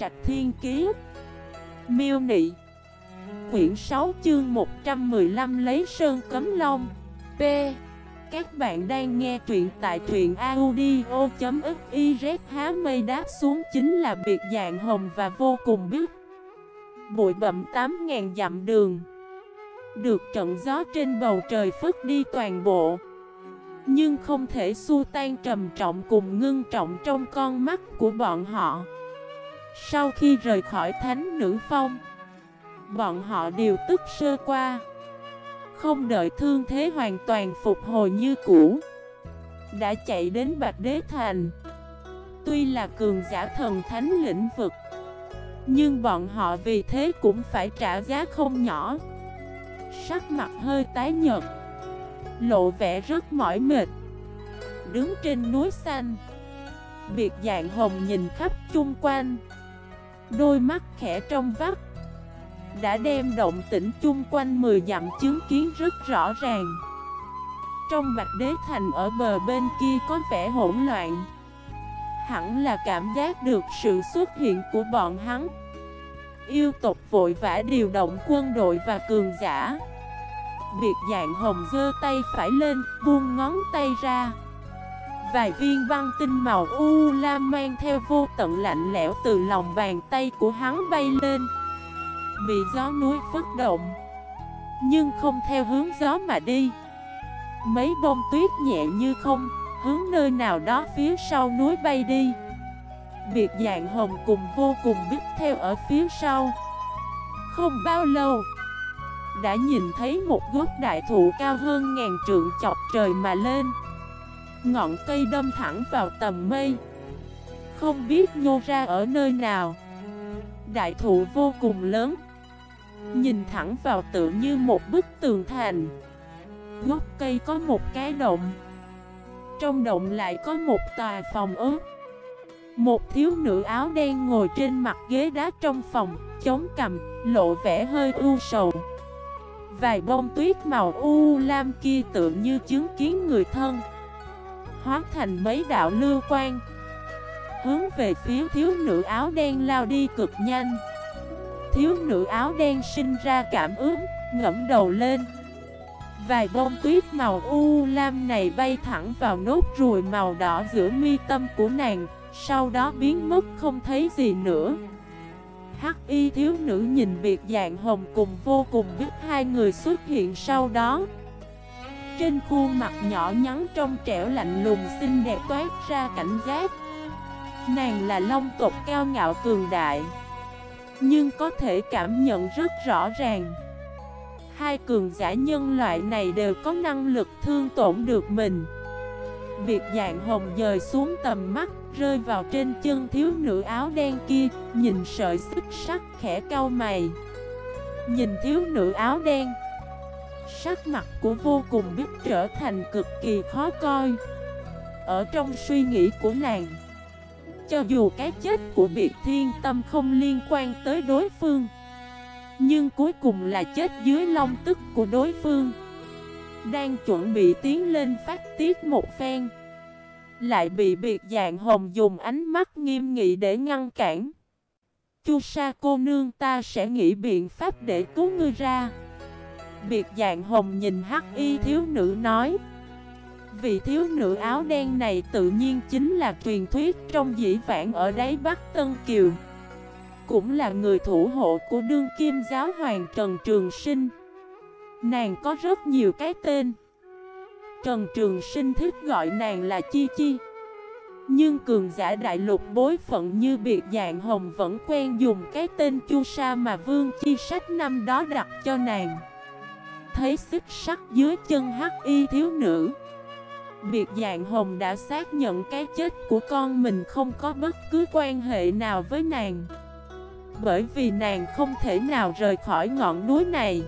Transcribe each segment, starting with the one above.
Trạch Thiên Kiế Miêu Nị. Quyển 6 chương 115 lấy sơn cấm long. P. Các bạn đang nghe truyện tại truyện audio.xyz Há mây đáp xuống chính là biệt dạng hồng và vô cùng biết. Bụi bậm 8.000 dặm đường. Được trận gió trên bầu trời phức đi toàn bộ. Nhưng không thể xua tan trầm trọng cùng ngưng trọng trong con mắt của bọn họ. Sau khi rời khỏi thánh nữ phong, Bọn họ đều tức sơ qua. Không đợi thương thế hoàn toàn phục hồi như cũ, Đã chạy đến Bạch Đế Thành. Tuy là cường giả thần thánh lĩnh vực, Nhưng bọn họ vì thế cũng phải trả giá không nhỏ. Sắc mặt hơi tái nhợt, Lộ vẻ rất mỏi mệt. Đứng trên núi xanh, Biệt dạng hồng nhìn khắp chung quanh. Đôi mắt khẽ trong vắt. Đã đem động tĩnh chung quanh 10 dặm chứng kiến rất rõ ràng. Trong Bạch Đế Thành ở bờ bên kia có vẻ hỗn loạn. Hẳn là cảm giác được sự xuất hiện của bọn hắn. Yêu tộc vội vã điều động quân đội và cường giả. Biệt dạng hồng dơ tay phải lên, buông ngón tay ra. Vài viên băng tinh màu u lam mang theo vô tận lạnh lẽo từ lòng bàn tay của hắn bay lên. Bị gió núi phất động, Nhưng không theo hướng gió mà đi. Mấy bông tuyết nhẹ như không, Hướng nơi nào đó phía sau núi bay đi. Biệt dạng hồng cùng vô cùng biết theo ở phía sau. Không bao lâu, Đã nhìn thấy một gốc đại thụ cao hơn ngàn trượng chọc trời mà lên. Ngọn cây đâm thẳng vào tầm mây. Không biết nhô ra ở nơi nào. Đại thụ vô cùng lớn. Nhìn thẳng vào tự như một bức tường thành. Gốc cây có một cái động. Trong động lại có một tòa phòng ớt. Một thiếu nữ áo đen ngồi trên mặt ghế đá trong phòng Chống cầm, lộ vẻ hơi u sầu. Vài bông tuyết màu u lam kia tự như chứng kiến người thân. Hóa thành mấy đạo lưu quan Hướng về phía thiếu nữ áo đen lao đi cực nhanh. Thiếu nữ áo đen sinh ra cảm ứng, ngẫm đầu lên. Vài bông tuyết màu u lam này bay thẳng vào nốt ruồi màu đỏ giữa mi tâm của nàng Sau đó biến mất không thấy gì nữa. Hắc y thiếu nữ nhìn biệt dạng hồng cùng vô cùng biết hai người xuất hiện sau đó. Trên khuôn mặt nhỏ nhắn trong trẻo lạnh lùng xinh đẹp toát ra cảnh giác. Nàng là long tộc cao ngạo cường đại, Nhưng có thể cảm nhận rất rõ ràng. Hai cường giả nhân loại này đều có năng lực thương tổn được mình. Việc dạng hồng dời xuống tầm mắt, Rơi vào trên chân thiếu nữ áo đen kia, Nhìn sợi xích sắc khẽ cau mày. Nhìn thiếu nữ áo đen Sắc mặt của vô cùng biết trở thành cực kỳ khó coi. Ở trong suy nghĩ của nàng, Cho dù cái chết của biệt thiên tâm không liên quan tới đối phương, Nhưng cuối cùng là chết dưới long tức của đối phương. Đang chuẩn bị tiến lên phát tiết một phen, Lại bị biệt dạng hồng dùng ánh mắt nghiêm nghị để ngăn cản. Chu sa cô nương ta sẽ nghĩ biện pháp để cứu ngươi ra. Biệt dạng hồng nhìn hắc y thiếu nữ nói. Vị thiếu nữ áo đen này tự nhiên chính là truyền thuyết trong dĩ vãng ở đáy Bắc Tân Kiều. Cũng là người thủ hộ của đương kim giáo hoàng Trần Trường Sinh. Nàng có rất nhiều cái tên. Trần Trường Sinh thích gọi nàng là Chi Chi. Nhưng cường giả đại lục bối phận như biệt dạng hồng vẫn quen dùng cái tên Chu Sa mà Vương Chi Sách năm đó đặt cho nàng. Thấy xích sắc dưới chân hắc y thiếu nữ. Biệt dạng hồng đã xác nhận cái chết của con mình không có bất cứ quan hệ nào với nàng. Bởi vì nàng không thể nào rời khỏi ngọn núi này.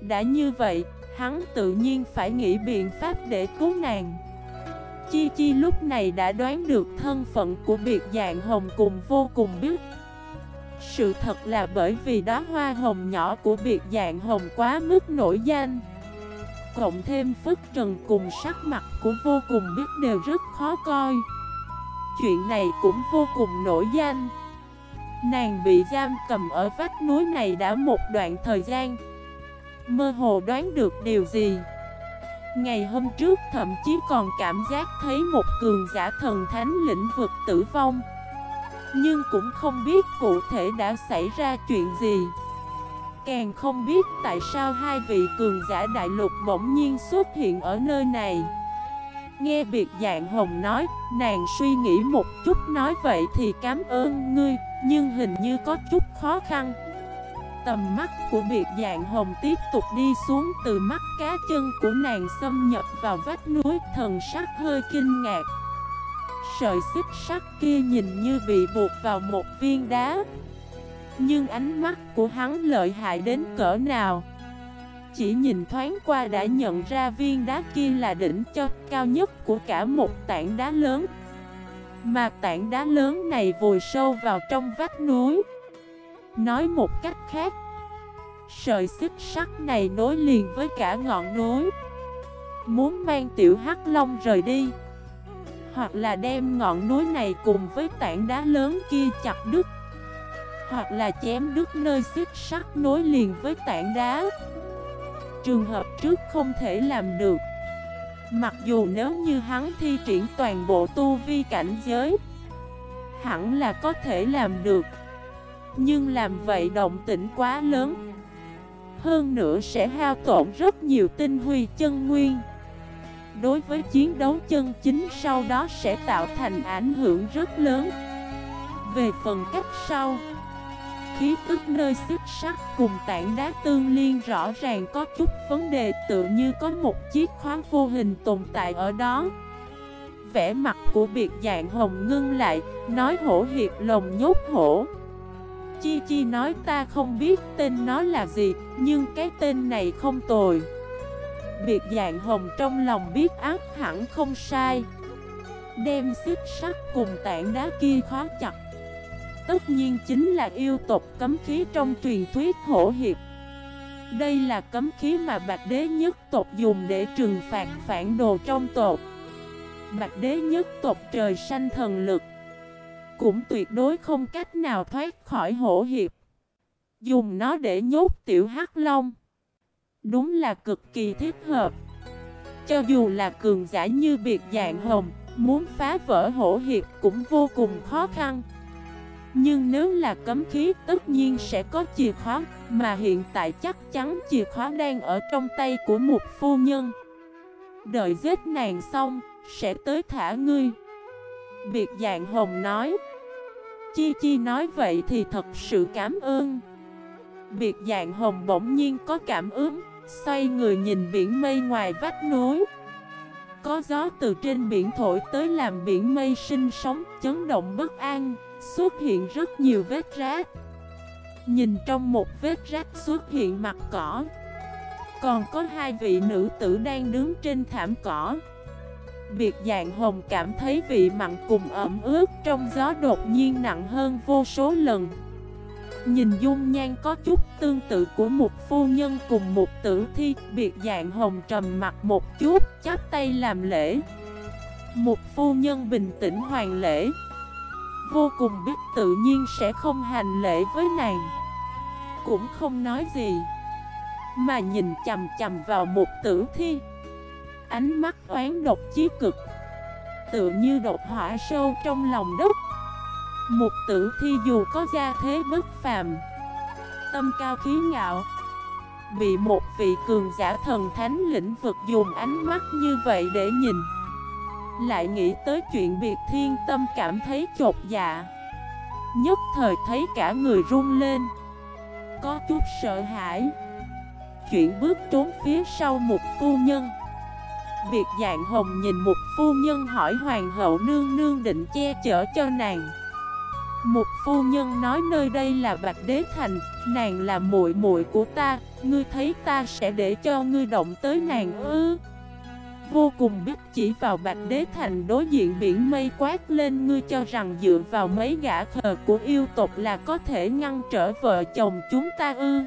Đã như vậy, hắn tự nhiên phải nghĩ biện pháp để cứu nàng. Chi Chi lúc này đã đoán được thân phận của biệt dạng hồng cùng vô cùng biết. Sự thật là bởi vì đó hoa hồng nhỏ của biệt dạng hồng quá mức nổi danh. Cộng thêm phức trần cùng sắc mặt của vô cùng biết đều rất khó coi. Chuyện này cũng vô cùng nổi danh. Nàng bị giam cầm ở vách núi này đã một đoạn thời gian. Mơ hồ đoán được điều gì? Ngày hôm trước thậm chí còn cảm giác thấy một cường giả thần thánh lĩnh vực tử vong. Nhưng cũng không biết cụ thể đã xảy ra chuyện gì. Càng không biết tại sao hai vị cường giả đại lục bỗng nhiên xuất hiện ở nơi này. Nghe biệt dạng hồng nói, nàng suy nghĩ một chút nói vậy thì cảm ơn ngươi Nhưng hình như có chút khó khăn. Tầm mắt của biệt dạng hồng tiếp tục đi xuống từ mắt cá chân của nàng xâm nhập vào vách núi Thần sắc hơi kinh ngạc. Sợi xích sắt kia nhìn như bị buộc vào một viên đá. Nhưng ánh mắt của hắn lợi hại đến cỡ nào? Chỉ nhìn thoáng qua đã nhận ra viên đá kia là đỉnh cho, cao nhất của cả một tảng đá lớn. Mà tảng đá lớn này vùi sâu vào trong vách núi. Nói một cách khác, Sợi xích sắt này nối liền với cả ngọn núi. Muốn mang tiểu hắc long rời đi hoặc là đem ngọn núi này cùng với tảng đá lớn kia chặt đứt. Hoặc là chém đứt nơi xích sắt nối liền với tảng đá. Trường hợp trước không thể làm được. Mặc dù nếu như hắn thi triển toàn bộ tu vi cảnh giới, Hẳn là có thể làm được. Nhưng làm vậy động tĩnh quá lớn. Hơn nữa sẽ hao tổn rất nhiều tinh huy chân nguyên. Đối với chiến đấu chân chính sau đó sẽ tạo thành ảnh hưởng rất lớn. Về phần cách sau Khí tức nơi xích sắt cùng tảng đá tương liên rõ ràng có chút vấn đề tự như có một chiếc khóa vô hình tồn tại ở đó. Vẻ mặt của biệt dạng hồng ngưng lại, nói hổ hiệp lồng nhốt hổ. Chi Chi nói ta không biết tên nó là gì, nhưng cái tên này không tồi. Biệt dạng hồng trong lòng biết ác hẳn không sai. Đem xích sắt cùng tảng đá kia khó chặt. Tất nhiên chính là yêu tộc cấm khí trong truyền thuyết hổ hiệp. Đây là cấm khí mà Bạch Đế nhất tộc dùng để trừng phạt phản đồ trong tộc. Bạch Đế nhất tộc trời sanh thần lực. Cũng tuyệt đối không cách nào thoát khỏi hổ hiệp. Dùng nó để nhốt tiểu hắc long. Đúng là cực kỳ thích hợp. Cho dù là cường giả như biệt dạng hồng, Muốn phá vỡ hổ hiệp cũng vô cùng khó khăn. Nhưng nếu là cấm khí, tất nhiên sẽ có chìa khóa, Mà hiện tại chắc chắn chìa khóa đang ở trong tay của một phu nhân. Đợi giết nàng xong, Sẽ tới thả ngươi. Biệt dạng hồng nói. Chi Chi nói vậy thì thật sự cảm ơn. Biệt dạng hồng bỗng nhiên có cảm ứng. Xoay người nhìn biển mây ngoài vách núi. Có gió từ trên biển thổi tới làm biển mây sinh sống Chấn động bất an, Xuất hiện rất nhiều vết rác. Nhìn trong một vết rác xuất hiện mặt cỏ. Còn có hai vị nữ tử đang đứng trên thảm cỏ. Biệt dạng hồng cảm thấy vị mặn cùng ẩm ướt, trong gió đột nhiên nặng hơn vô số lần. Nhìn dung nhan có chút tương tự của một phu nhân cùng một tử thi. Biệt dạng hồng trầm mặt một chút, chắp tay làm lễ. Một phu nhân bình tĩnh hoàng lễ. Vô cùng biết tự nhiên sẽ không hành lễ với nàng. Cũng không nói gì Mà nhìn chầm chầm vào một tử thi. Ánh mắt oán độc chí cực Tự như độc hỏa sâu trong lòng đất một tử thi dù có gia thế bất phàm, Tâm cao khí ngạo, Bị một vị cường giả thần thánh lĩnh vực dùng ánh mắt như vậy để nhìn, Lại nghĩ tới chuyện biệt thiên tâm cảm thấy chột dạ. Nhất thời thấy cả người run lên, Có chút sợ hãi. Chuyện bước trốn phía sau một phu nhân. Biệt dạng hồng nhìn một phu nhân hỏi hoàng hậu nương nương định che chở cho nàng một phu nhân nói nơi đây là Bạch Đế Thành, nàng là muội muội của ta, ngươi thấy ta sẽ để cho ngươi động tới nàng ư? Vô cùng biết chỉ vào Bạch Đế Thành đối diện biển mây quát lên ngươi cho rằng dựa vào mấy gã khờ của yêu tộc là có thể ngăn trở vợ chồng chúng ta ư?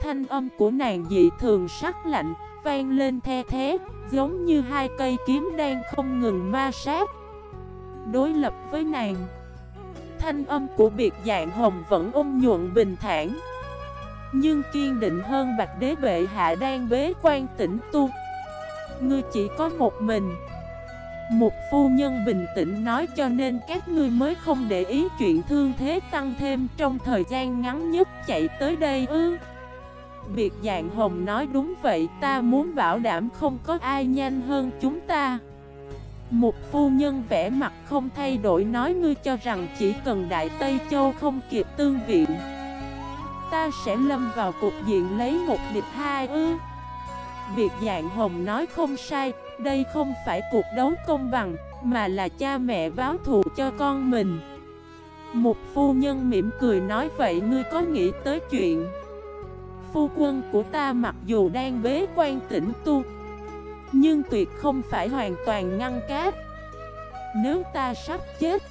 Thanh âm của nàng dị thường sắc lạnh, vang lên the thế, giống như hai cây kiếm đang không ngừng ma sát. Đối lập với nàng Thanh âm của biệt dạng hồng vẫn ôm nhuận bình thản. Nhưng kiên định hơn bạch đế bệ hạ đang bế quan tĩnh tu. Ngươi chỉ có một mình. Một phu nhân bình tĩnh nói cho nên các ngươi mới không để ý chuyện thương thế tăng thêm trong thời gian ngắn nhất chạy tới đây ư. Biệt dạng hồng nói đúng vậy, ta muốn bảo đảm không có ai nhanh hơn chúng ta. Một phu nhân vẽ mặt không thay đổi nói ngươi cho rằng chỉ cần Đại Tây Châu không kịp tương viện, Ta sẽ lâm vào cục diện lấy một địch hai ư. Việc dạng hồng nói không sai, Đây không phải cuộc đấu công bằng, Mà là cha mẹ báo thù cho con mình. Một phu nhân mỉm cười nói vậy ngươi có nghĩ tới chuyện? Phu quân của ta mặc dù đang bế quan tĩnh tu nhưng tuyệt không phải hoàn toàn ngăn cát. Nếu ta sắp chết,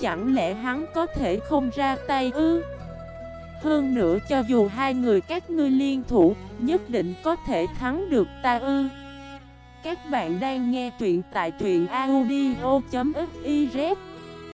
Chẳng lẽ hắn có thể không ra tay ư? Hơn nữa cho dù hai người các ngươi liên thủ, Nhất định có thể thắng được ta ư? Các bạn đang nghe truyện tại truyện audio.fif